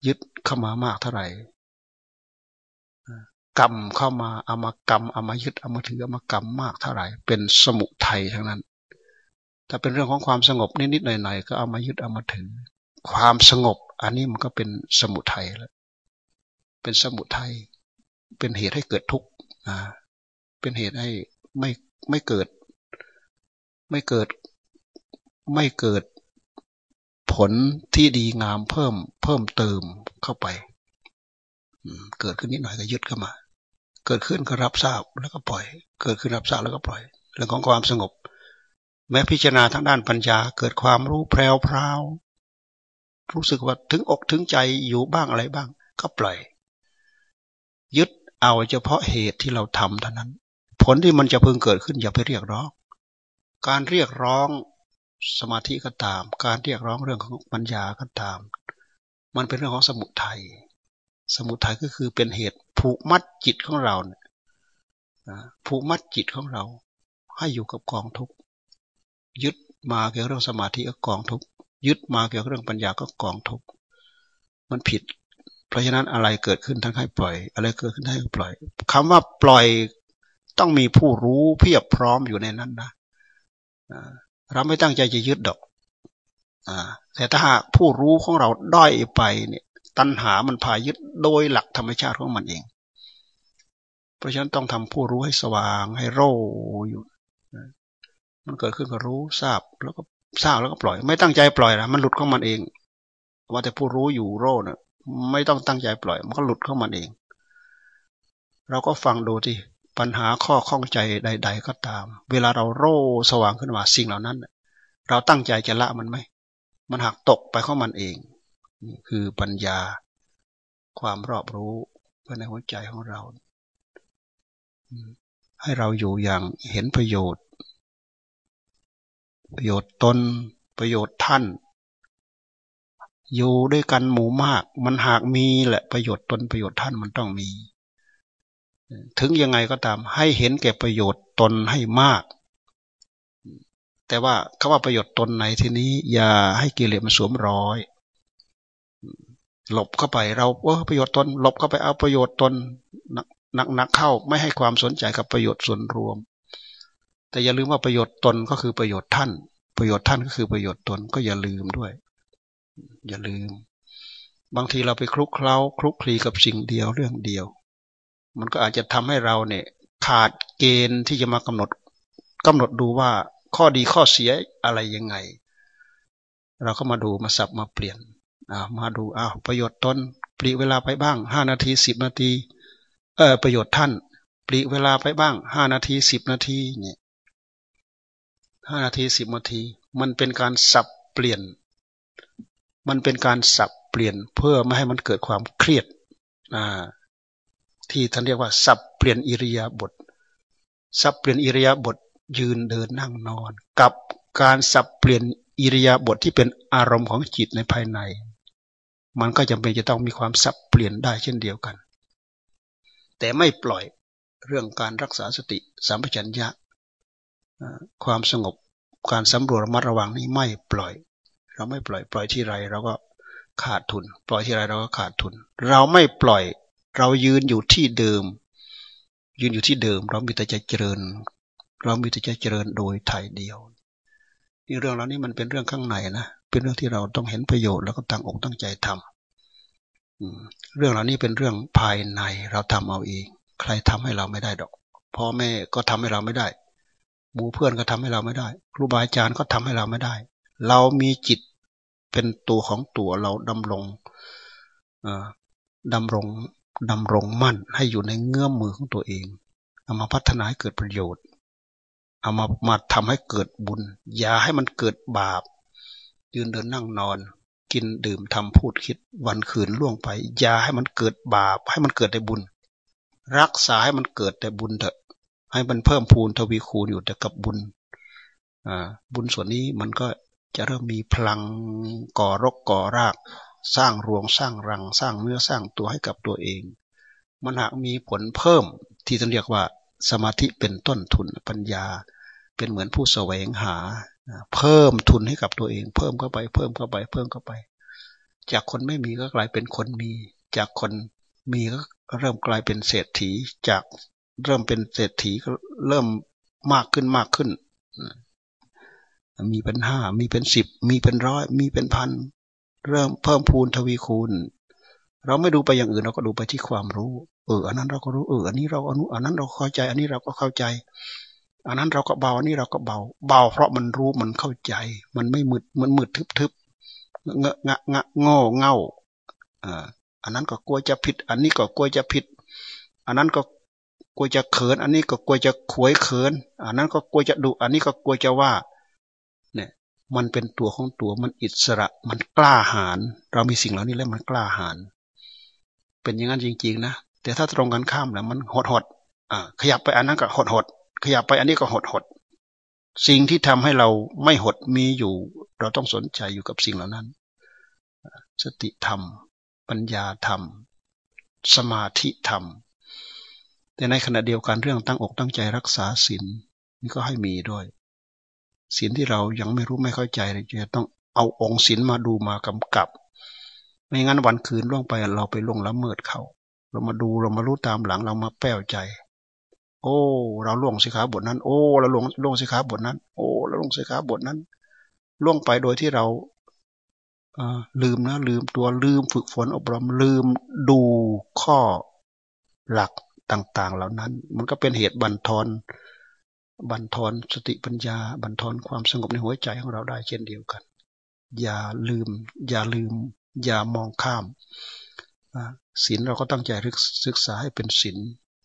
Speaker 1: ยึดเข้ามามากเท่าไหร่กรรมเข้ามาเอามากรรมเอามายึดเอามาถือเอามากรรมมากเท่าไหร่ เป็นสมุทัยทั้งนั้นถ้าเป็นเรื่องของความสงบนิดๆหน่อยๆก็เอามายึดเอามาถือ ความสงบ อันนี้มันก็เป็นสมุทัยแล้ว เป็นสมุทัย เป็นเหตุให้เกิดทุกข์อ่าเป็นเหตุให้ไม่ไม่เกิด ไม่เกิด ไม่เกิดผลที่ดีงามเพิ่มเพิ่มเติมเข้าไป เกิดขึ้นนิดหน่อยก็ยึดเข้ามา เกิดขึ้นก็รับทราบแล้วก็ปล่อย เกิดขึ้นรับทราบแล้วก็ปล่อย เรื่องของความสงบ แม้พิจารณาทางด้านปัญญา เกิดความรู้แพรวพราว รู้สึกว่าถึงอกถึงใจอยู่บ้างอะไรบ้าง ก็ปล่อย ยึดเอาเฉพาะเหตุที่เราทำเท่านั้น ผลที่มันจะพึงเกิดขึ้นอย่าไปเรียกร้อง การเรียกร้องสมาธิก็ตาม การเรียกร้องเรื่องของปัญญาก็ตาม มันเป็นเรื่องของสมุทัยสมุทัยก็คือเป็นเหตุผูกมัดจิตของเราเนี่ยผูกมัดจิตของเรา ให้อยู่กับกองทุกยึดมาเกี่ยวกับเรื่องสมาธิก็กองทุก ยึดมาเกี่ยวกับเรื่องปัญญาก็กองทุกมันผิด เพราะฉะนั้นอะไรเกิดขึ้นทั้งให้ปล่อย อะไรเกิดขึ้นให้ปล่อยคำว่าปล่อยต้องมีผู้รู้เพียบพร้อมอยู่ในนั้นนะเราไม่ตั้งใจจะยึดดอกแต่ถ้าหากผู้รู้ของเราด้อยไปเนี่ย ตัณหามันพายึดโดยหลักธรรมชาติของมันเอง เพราะฉะนั้นต้องทำผู้รู้ให้สว่างให้โรอยู่ มันเกิดขึ้นก็รู้ทราบแล้วก็ ทราบแล้วก็ปล่อย ไม่ตั้งใจปล่อยนะมันหลุดของมันเอง ว่าแต่ผู้รู้อยู่โรนะไม่ต้องตั้งใจปล่อย มันก็หลุดของมันเอง เราก็ฟังดูที่ปัญหาข้อข้องใจใด ๆ ก็ตาม เวลาเราโรสว่างขึ้นมาสิ่งเหล่านั้น เราตั้งใจจะละมันไหมมันหักตกไปของมันเองนี่คือปัญญา ความรอบรู้ภายในหัวใจของเรา ให้เราอยู่อย่างเห็นประโยชน์ ประโยชน์ตน ประโยชน์ท่าน อยู่ด้วยกันหมู่มาก มันหากมีแหละประโยชน์ตนประโยชน์ท่านมันต้องมี ถึงยังไงก็ตาม ให้เห็นแก่ประโยชน์ตนให้มาก แต่ว่าคำว่าประโยชน์ตนในที่นี้ อย่าให้กิเลสมันสวมรอยหลบเข้าไปเราเออประโยชน์ตนหลบเข้าไปเอาประโยชน์ตนหนักหนักเข้าไม่ให้ความสนใจกับประโยชน์ส่วนรวม แต่อย่าลืมว่าประโยชน์ตนก็คือประโยชน์ท่าน ประโยชน์ท่านก็คือประโยชน์ตนก็อย่าลืมด้วย อย่าลืม บางทีเราไปคลุกเคล้าคลุกคลีกับสิ่งเดียวเรื่องเดียว มันก็อาจจะทำให้เราเนี่ย ขาดเกณฑ์ที่จะมากำหนดกำหนดดูว่าข้อดีข้อเสียอะไรยังไง เราก็มาดูมาสับมาเปลี่ยนมาดูอ้าวประโยชน์ตนปลีเวลาไปบ้างห้านาทีสิบนาทีเออประโยชน์ท่าน ปลีเวลาไปบ้างห้านาทีสิบนาทีเนี่ย ห้านาทีสิบนาที มันเป็นการสับเปลี่ยน มันเป็นการสับเปลี่ยนเพื่อไม่ให้มันเกิดความเครียดอ่าที่ท่านเรียกว่าสับเปลี่ยนอิริยาบถสับเปลี่ยนอิริยาบถยืนเดินนั่งนอน กับการสับเปลี่ยนอิริยาบถทที่เป็นอารมณ์ของจิตในภายใน มันก็จำเป็นจะต้องมีความสับเปลี่ยนได้เช่นเดียวกัน แต่ไม่ปล่อยเรื่องการรักษาสติสัมปชัญญะ ความสงบการสำรวจระมัดระวังนี้ไม่ปล่อย เราไม่ปล่อยปล่อยที่ไรเราก็ขาดทุน ปล่อยที่ไรเราก็ขาดทุน เราไม่ปล่อย เรายืนอยู่ที่เดิม ยืนอยู่ที่เดิม เรามีแต่จะเจริญ เรามีแต่จะเจริญโดยไทยเดียวนี่เรื่องเหล่านี้มันเป็นเรื่องข้างในนะเป็นเรื่องที่เราต้องเห็นประโยชน์แล้วก็ตั้งอกตั้งใจทำเรื่องเหล่านี้เป็นเรื่องภายในเราทำเอาเอง ใครทำให้เราไม่ได้ดอกพ่อแม่ก็ทำให้เราไม่ได้ บูเพื่อนก็ทำให้เราไม่ได้ ครูบาอาจารย์ก็ทำให้เราไม่ได้ เรามีจิตเป็นตัวของตัวเราดำรงดำรงดำรงมั่น ให้อยู่ในเงื้อมมือของตัวเอง เอามาพัฒนาให้เกิดประโยชน์ เอามามาทำให้เกิดบุญ อย่าให้มันเกิดบาป ยืนเดินนั่งนอน กินดื่มทำพูดคิดวันคืนล่วงไป อย่าให้มันเกิดบาป ให้มันเกิดแต่บุญ รักษาให้มันเกิดแต่บุญเถอะ ให้มันเพิ่มพูนทวีคูณอยู่แต่กับบุญบุญส่วนนี้มันก็จะเริ่มมีพลังก่อรกก่อราก สร้างรวงสร้างรัง สร้างเนื้อสร้างตัวให้กับตัวเอง มันหากมีผลเพิ่มที่ต้งเรียกว่าสมาธิเป็นต้นทุนปัญญา เป็นเหมือนผู้แสวงหา เพิ่มทุนให้กับตัวเอง เพิ่มเข้าไปเพิ่มเข้าไปเพิ่มเข้าไป จากคนไม่มีก็กลายเป็นคนมี จากคนมีก็เริ่มกลายเป็นเศรษฐีจาก เริ่มเป็นเศรษฐีก็เริ่มมากขึ้นมากขึ้น มีเป็นห้า มีเป็นสิบ มีเป็นร้อย มีเป็นพัน เริ่มเพิ่มพูนทวีคูณ เราไม่ดูไปอย่างอื่นเราก็ดูไปที่ความรู้ เออ อันนั้นเราก็รู้ เออ อันนี้เราอนุอันนั้นเราเข้าใจ อันนี้เราก็เข้าใจ อันนั้นเราก็เบา อันนี้เราก็เบา เบา เพราะมันรู้ มันเข้าใจ มันไม่มืด มันมืดทึบๆเงะงะงะง่เง่าอ่าอันนั้นก็กลัวจะผิด อันนี้ก็กลัวจะผิด อันนั้นก็ ลัวจะเขิน อันนี้ก็กลัวจะขวยเขิน อันนั้นก็กลัวจะดุ อันนี้ก็กลัวจะว่า เนี่ย มันเป็นตัวของตัว มันอิสระ มันกล้าหาญ เรามีสิ่งเหล่านี้แล้วมันกล้าหาญ เป็นอย่างนั้นจริง ๆ นะ แต่ถ้าตรงกันข้ามแล้วมันหดหดอ่า ขยับไปอันนั้นก็หดหด ขยับไปอันนี้ก็หดหด สิ่งที่ทำให้เราไม่หดมีอยู่ เราต้องสนใจอยู่กับสิ่งเหล่านั้น สติธรรม ปัญญาธรรม สมาธิธรรม แต่ในขณะเดียวกันเรื่องตั้งอกตั้งใจรักษาศีลนี่ก็ให้มีด้วยศีลที่เรายังไม่รู้ไม่เข้าใจเราจะต้องเอาองค์ศีลมาดูมากำกับ ไม่งั้นวันคืนล่วงไปเราไปล่วงละเมิดเขา เรามาดูเรามารู้ตามหลังเรามาแป้วใจ โอ้ เราล่วงสิขาบทนั้น โอ้ เราล่วงล่วงสิขาบทนั้น โอ้ เราล่วงสิขาบทนั้นล่วงไปโดยที่เราลืมนะลืมตัวลืมฝึกฝนอบรมลืมดูข้อหลัก ต่าง ๆ เหล่านั้น มันก็เป็นเหตุบันทอน บันทอนสติปัญญา บันทอนความสงบในหัวใจของเราได้เช่นเดียวกัน อย่าลืม อย่าลืม อย่ามองข้ามศีลเราก็ตั้งใจศึกษาให้เป็นศีล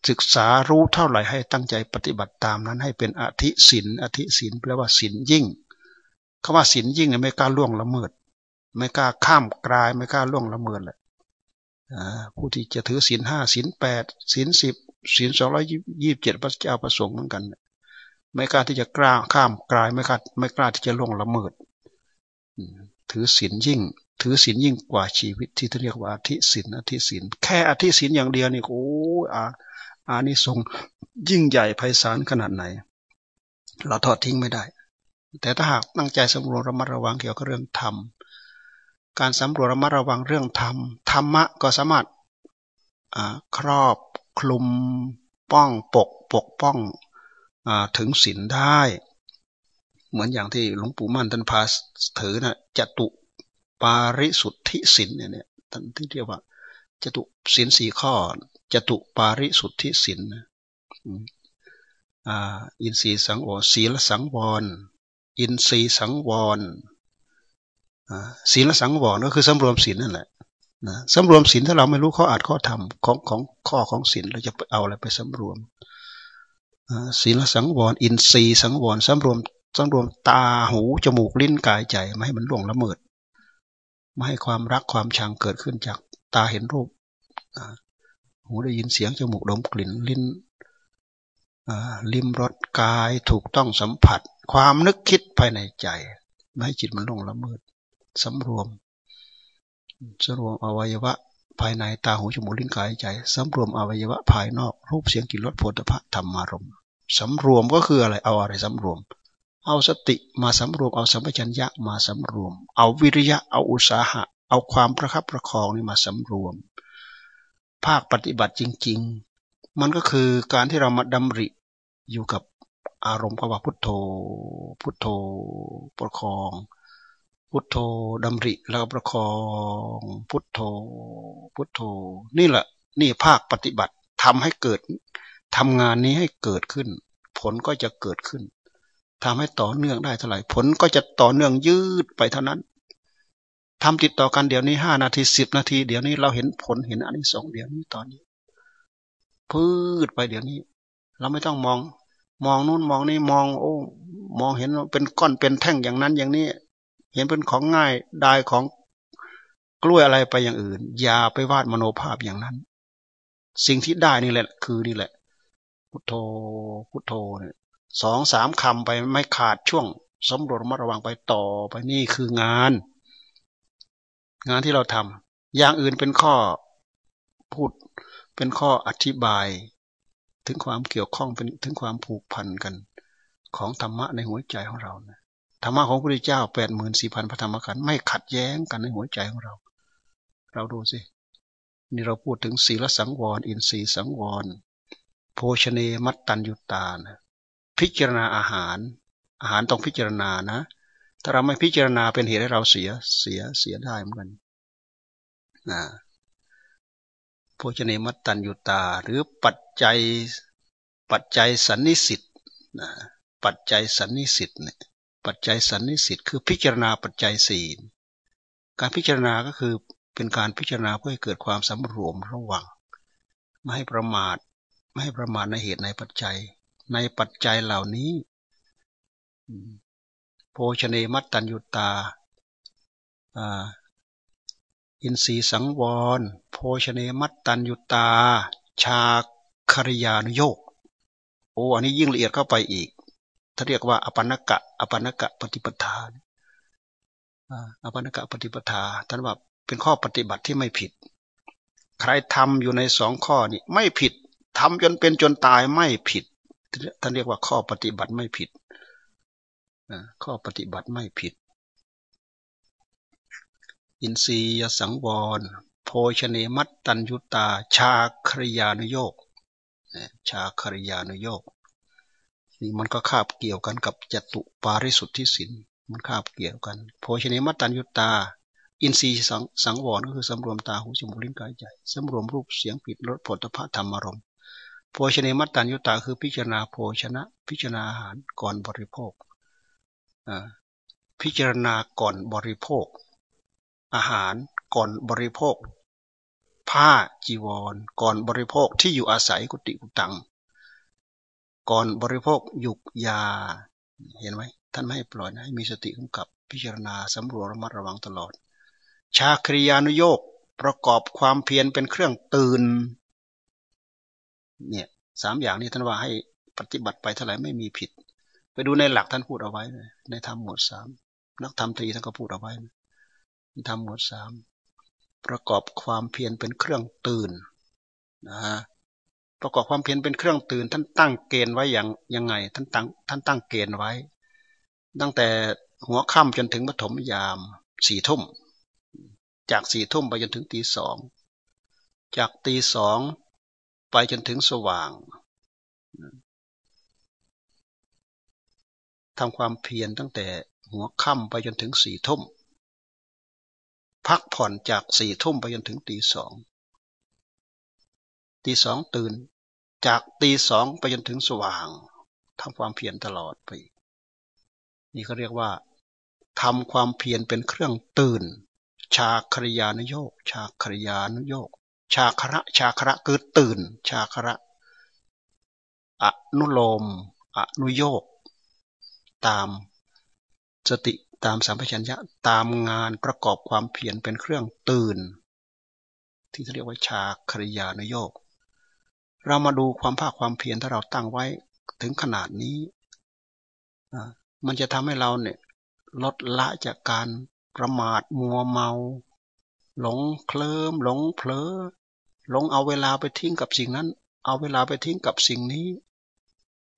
Speaker 1: ศึกษารู้เท่าไหร่ให้ตั้งใจปฏิบัติตามนั้น ให้เป็นอธิศีลอธิศีลแปลว่าศีลยิ่งคำว่าศีลยิ่งเนี่ยไม่กล้าล่วงละเมิด ไม่กล้าข้ามกลาย ไม่กล้าล่วงละเมิดแหละ ผู้ที่จะถือศีลห้าศีลแปดศีลสิบศีลสองร้อยยี่สิบเจ็ดพระเจ้าประสงค์เหมือนกัน ไม่กล้าที่จะกล้าข้ามกลายไม่กล้าไม่กล้าที่จะล่วงละเมิดถือศีลยิ่ง ถือศีลยิ่งกว่าชีวิตที่เรียกว่าอธิศีลอธิศีลแค่อธิศีลอย่างเดียวนี่โอ้อาอานิสงยิ่งใหญ่ไพศาลขนาดไหน เราทอดทิ้งไม่ได้ แต่ถ้าหากตั้งใจสำรวจระมัดระวังเกี่ยวกับเรื่องธรรม การสำรวจระมัดระวังเรื่องธรรม ธรรมะก็สามารถครอบคลุมป้องปกปกป้องถึงศีลได้ เหมือนอย่างที่หลวงปู่มั่นท่านพาถือนะจตุปาริสุทธิศีลเนี่ยท่านที่เรียกว่าจตุศีลสี่ข้อจตุปาริสุทธิศีลอินทรีสังวรศีลสังวร อินทรีสังวร ศีลสังวรก็คือสำรวมศีลนั่นแหละนะสำรวมศีลถ้าเราไม่รู้ข้ออาจข้อธรรมของของข้อของศีลเราจะเอาอะไรไปสำรวมศีลสังวรอินทรีย์สังวรสำรวมสำรวมตาหูจมูกลิ้นกายใจไม่ให้มันล่วงละเมิดไม่ให้ความรักความชังเกิดขึ้นจากตาเห็นรูปหูได้ยินเสียงจมูกดมกลิ่นลิ้นลิ้มรสกายถูกต้องสัมผัส ความนึกคิดภายในใจ ไม่ให้จิตมันล่วงละเมิด สำรวมสำรวมอวัยวะภายในตาหูจมูกลิ้นกายใจสำรวมอวัยวะภายนอก รูปเสียงกลิ่นรสโผฏฐะธรรมารมสำรวมก็คืออะไรเอาอะไรสำรวม เอาสติมาสำรวมเอาสัมปชัญญะมาสำรวม เอาวิริยะเอาอุตสาหะ เอาความประคับประคองนี่มาสำรวม ภาคปฏิบัติจริง ๆ มันก็คือการที่เรามาดำริอยู่กับอารมณ์คำว่าพุทโธ พุทโธประคอง พุทโธดำริแล้วประคอง พุทโธ พุทโธ นี่แหละ นี่ภาคปฏิบัติทำให้เกิดทำงานนี้ให้เกิดขึ้น ผลก็จะเกิดขึ้นทำให้ต่อเนื่องได้เท่าไหร่ ผลก็จะต่อเนื่องยืดไปเท่านั้นทำติดต่อกันเดี๋ยวนี้ห้านาทีสิบนาที เดี๋ยวนี้เราเห็นผลเห็นอันนี้สองเดี๋ยวนี้ตอนนี้ พืดไปเดี๋ยวนี้ เราไม่ต้องมอง มองนู่นมองนี่มอง โอ้ มองเห็นเป็นก้อนเป็นแท่งอย่างนั้นอย่างนี้ เห็นเป็นของง่ายได้ของกล้วยอะไรไปอย่างอื่น อย่าไปวาดมโนภาพอย่างนั้น สิ่งที่ได้นี่แหละ คือนี่แหละ พุทโธพุทโธเนี่ยสองสามคำไปไม่ขาดช่วงสมรวจมาระวังไปต่อไปนี่คืองาน งานที่เราทำอย่างอื่นเป็นข้อพูดเป็นข้ออธิบาย ถึงความเกี่ยวข้องเป็นถึงความผูกพันกัน ของธรรมะในหัวใจของเรานะ ธรรมะของพระพุทธเจ้าแปดหมื่นสี่พันพระธรรมขันธ์ไม่ขัดแย้งกันในหัวใจของเรา เราดูสิ นี่เราพูดถึงศีลสังวร อินทรีย์สังวร โภชเนมัตตัญยุตานะพิจารณาอาหาร อาหารต้องพิจารณานะ ถ้าเราไม่พิจารณาเป็นเหตุให้เราเสียเสียเสียได้เหมือนกันนะโภชเนมัตตัญยุตา หรือปัจจัยปัจจัยสันนิสิตนะปัจจัยสันนิสิตเนี่ย ปัจจัยสันนิสิตคือพิจารณาปัจจัยสี่การพิจารณาก็คือเป็นการพิจารณาเพื่อให้เกิดความสำรวมระวัง ไม่ให้ประมาท ไม่ให้ประมาทในเหตุในปัจจัย ในปัจจัยเหล่านี้ โภชเนมัตตัญญุตาอินทรีสังวร โภชเนมัตตัญญุตา ชาคริยานุโยกโอ้อันนี้ยิ่งละเอียดเข้าไปอีก ถ้าเรียกว่าอปันกะอปันกะปฏิปทาอปันกะปฏิปทาท่านว่าเป็นข้อปฏิบัติที่ไม่ผิด ใครทำอยู่ในสองข้อนี้ไม่ผิดทำจนเป็นจนตายไม่ผิดท่านเรียกว่าข้อปฏิบัติไม่ผิดข้อปฏิบัติไม่ผิด อินทรียสังวร โภชเนมัตตัญยุตา ชาคริยานุโยกชาคริยานุโยก นี่มันก็คาบเกี่ยวกันกับจตุปาริสุทธิสินมันคาบเกี่ยวกันโภชเนมัตตัญยุตา อินทรีย์สังสงวรก็คือสำรวมตาหูจมูกลิ้นกายใจสำรวมรูปเสียงปิดรสผลิภัณฑ์ธรรมารมณ์โภชเนมัตตัญญุตาคือพิจารณาโภชนะ พิจารณาอาหารก่อนบริโภคพิจารณาก่อนบริโภค อาหารก่อนบริโภค ผ้าจีวร ก่อนบริโภคที่อยู่อาศัยกุฏิกุตัง ก่อนบริโภคหยุกยา เห็นไหมท่านไม่ให้ปล่อยนะให้มีสติกำกับพิจารณาสำรวจระมัดระวังตลอด ชาคริยานุโยกประกอบความเพียรเป็นเครื่องตื่น เนี่ยสามอย่างนี้ท่านว่าให้ปฏิบัติไปเท่าไหร่ไม่มีผิด ไปดูในหลักท่านพูดเอาไว้ ในธรรมหมวดสามนักธรรมตรีท่านก็พูดเอาไว้ในธรรมหมวดสามประกอบความเพียรเป็นเครื่องตื่นนะ ประกอบความเพียรเป็นเครื่องตื่น ท่านตั้งเกณฑ์ไว้อย่างยังไง ท่านตั้งท่านตั้งเกณฑ์ไว้ ตั้งแต่หัวค่ำจนถึงปฐมยามสี่ทุ่ม จากสี่ทุ่มไปจนถึงตีสอง จากตีสองไปจนถึงสว่างทำความเพียรตั้งแต่หัวค่ำไปจนถึงสี่ทุ่ม พักผ่อนจากสี่ทุ่มไปจนถึงตีสอง ตีสองตื่น จากตีสองไปจนถึงสว่างทำความเพียรตลอดไป นี่เขาเรียกว่าทำความเพียรเป็นเครื่องตื่น ชาคริยานุโยกชาคริยานุโยกชาคระชาคระคือตื่น ชาคระอนุโลมอนุโยกตามสติตามสัมปชัญญะตามงานประกอบความเพียรเป็นเครื่องตื่น ที่เรียกว่าชาคริยานโยก เรามาดูความภาคความเพียรถ้าเราตั้งไว้ถึงขนาดนี้มันจะทำให้เราเนี่ย ลดละจากการประมาทมัวเมา หลงเคลิมหลงเผลอหลงเอาเวลาไปทิ้งกับสิ่งนั้น เอาเวลาไปทิ้งกับสิ่งนี้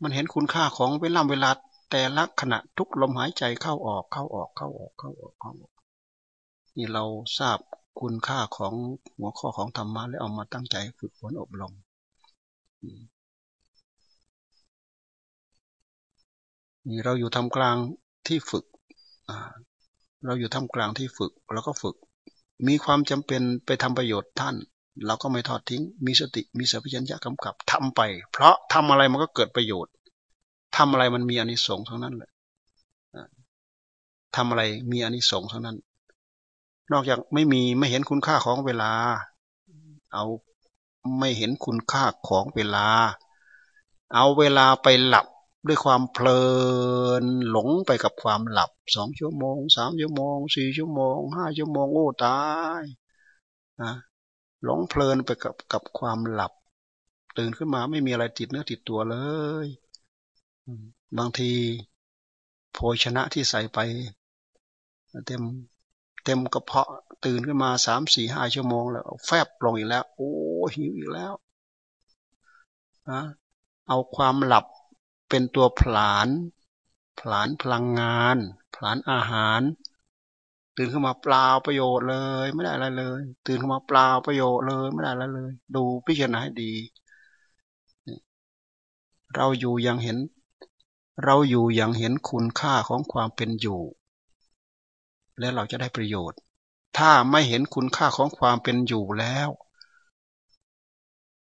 Speaker 1: มันเห็นคุณค่าของเวลาเวลาแต่ละขณะทุกลมหายใจเข้าออกเข้าออกเข้าออกเข้าออกเข้าออกนี่เราทราบคุณค่าของหัวข้อของธรรมะแล้วเอามาตั้งใจฝึกฝนอบรม นี่เราอยู่ทำกลางที่ฝึก เราอยู่ทำกลางที่ฝึกแล้วก็ฝึก มีความจำเป็นไปทำประโยชน์ท่าน เราก็ไม่ทอดทิ้ง มีสติ มีสัพพัญญะกำกับทำไป เพราะทำอะไรมันก็เกิดประโยชน์ทำอะไรมันมีอนิสงส์ทั้งนั้นแหละทำอะไรมีอนิสงส์ทั้งนั้น นอกจากไม่มีไม่เห็นคุณค่าของเวลา เอา ไม่เห็นคุณค่าของเวลา เอาเวลาไปหลับด้วยความเพลินหลงไปกับความหลับสองชั่วโมงสามชั่วโมงสี่ชั่วโมงห้าชั่วโมงโอ้ตายนะหลงเพลินไปกับกับความหลับ ตื่นขึ้นมาไม่มีอะไรติดเนื้อติดตัวเลย บางทีโภชนะที่ใส่ไป เต็มเต็มกระเพาะตื่นขึ้นมาสามสี่ห้าชั่วโมงแล้ว แฟบลงอีกแล้ว โอ้ หิวอีกแล้วนะเอาความหลับเป็นตัวผลาน ผลานพลังงาน ผลานอาหาร ตื่นขึ้นมาเปล่าประโยชน์เลย ไม่ได้อะไรเลย ตื่นขึ้นมาเปล่าประโยชน์เลยไม่ได้อะไรเลย ดูพิจารณาให้ดี เราอยู่ยังเห็น เราอยู่ยังเห็นคุณค่าของความเป็นอยู่ และเราจะได้ประโยชน์ ถ้าไม่เห็นคุณค่าของความเป็นอยู่แล้ว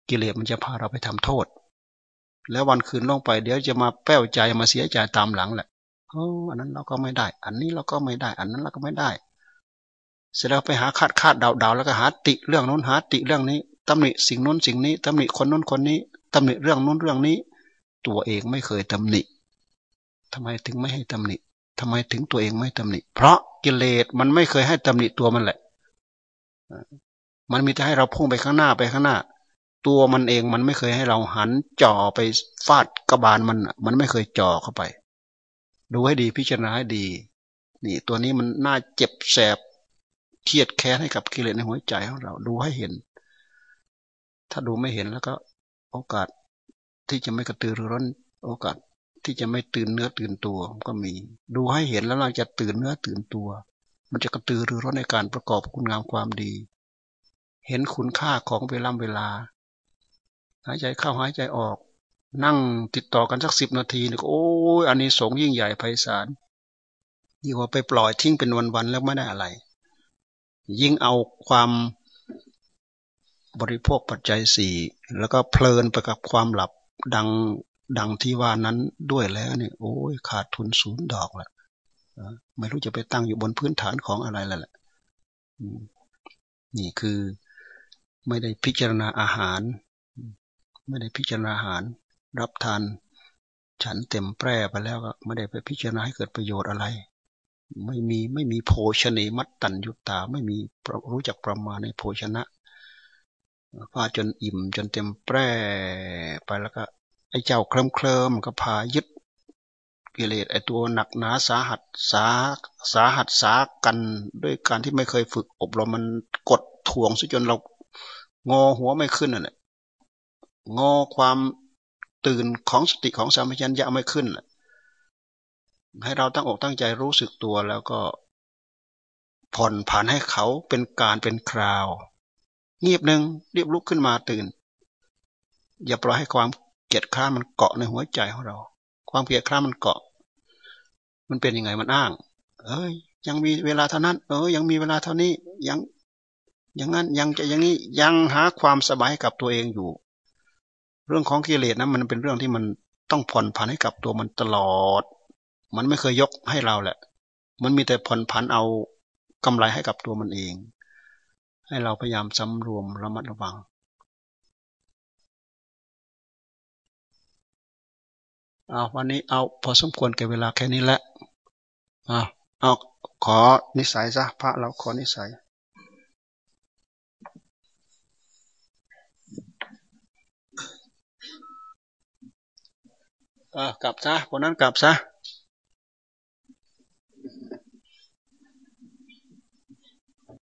Speaker 1: กิเลสมันจะพาเราไปทำโทษ แล้ววันคืนล่วงไปเดี๋ยวจะมาแป้วใจมาเสียใจตามหลังแหละโอ้อันนั้นเราก็ไม่ได้ อันนี้เราก็ไม่ได้ อันนั้นเราก็ไม่ได้ เสร็จแล้วไปหาคาดคาดเดาเดาแล้วก็หาติเรื่องนู้นหาติเรื่องนี้ตำหนิสิ่งนู้นสิ่งนี้ตำหนิคนนู้นคนนี้ตำหนิเรื่องนู้นเรื่องนี้ ตัวเองไม่เคยตำหนิทำไมถึงไม่ให้ตำหนิทำไมถึงตัวเองไม่ตำหนิ เพราะกิเลสมันไม่เคยให้ตำหนิตัวมันแหละ มันมีแต่ให้เราพุ่งไปข้างหน้าไปข้างหน้า ตัวมันเองมันไม่เคยให้เราหันจ่อไปฟาดกระบาลมันมันไม่เคยจ่อเข้าไป ดูให้ดีพิจารณาให้ดี นี่ตัวนี้มันน่าเจ็บแสบเครียดแค้นให้กับกิเลสในหัวใจของเรา ดูให้เห็น ถ้าดูไม่เห็นแล้วก็ โอกาสที่จะไม่กระตือรือร้น โอกาสที่จะไม่ตื่นเนื้อตื่นตัวก็มี ดูให้เห็นแล้วเราจะตื่นเนื้อตื่นตัว มันจะกระตือรือร้นในการประกอบคุณงามความดี เห็นคุณค่าของเวลาเวลา หายใจเข้าหายใจออก นั่งติดต่อกันสักสิบนาทีนี่โอ้ยอันนี้สงยิ่งใหญ่ไพศาลยิ่งว่าไปปล่อยทิ้งเป็นวันๆแล้วไม่ได้อะไร ยิ่งเอาความบริโภคปัจจัยสี่แล้วก็เพลินไปกับความหลับดังดังที่ว่านั้นด้วยแล้วเนี่ยโอ้ยขาดทุนศูนย์ดอกแหละไม่รู้จะไปตั้งอยู่บนพื้นฐานของอะไรแล้วแหละนี่คือไม่ได้พิจารณาอาหาร ไม่ได้พิจารณาอาหาร รับทาน ฉันเต็มแปร่ไปแล้วก็ไม่ได้ไปพิจารณาให้เกิดประโยชน์อะไร ไม่มีไม่มีโภชเนมัตตัญยุตตา ไม่มีรู้จักประมาณในโภชนะพาจนอิ่มจนเต็มแปร่ไปแล้วก็ ไอ้เจ้าเคลิ้มเคลิมก็พายึดกิเลสไอ้ตัวหนักหนาสาหัสสาสาหัสสากันด้วยการที่ไม่เคยฝึกอบรมมันกดถ่วงซะจนเรางอหัวไม่ขึ้นน่ะ งอความตื่นของสติของสามัญญะไม่ขึ้น ให้เราตั้งอกตั้งใจรู้สึกตัวแล้วก็ผ่อนผ่านให้เขาเป็นการเป็นคราว เงียบหนึ่งรีบลุกขึ้นมาตื่น อย่าปล่อยให้ความเกียดคร้านมันเกาะในหัวใจของเรา ความเกียดคร้านมันเกาะ มันเป็นยังไงมันอ้าง เอ้ย ยังมีเวลาเท่านั้น เออยังมีเวลาเท่านี้ยังอย่างนั้นยังจะอย่างนี้ยังหาความสบายกับตัวเองอยู่ เรื่องของกิเลสนะมันเป็นเรื่องที่มันต้องผ่อนผันให้กับตัวมันตลอด มันไม่เคยยกให้เราแหละ มันมีแต่ผ่อนผันเอากำไรให้กับตัวมันเอง ให้เราพยายามสำรวมระมัดระวัง เอาวันนี้เอาพอสมควรแก่เวลาแค่นี้แหละ เอาเอาขอนิสัยซะพระเราขอนิสัย กลับซะคนนั้นกลับซะ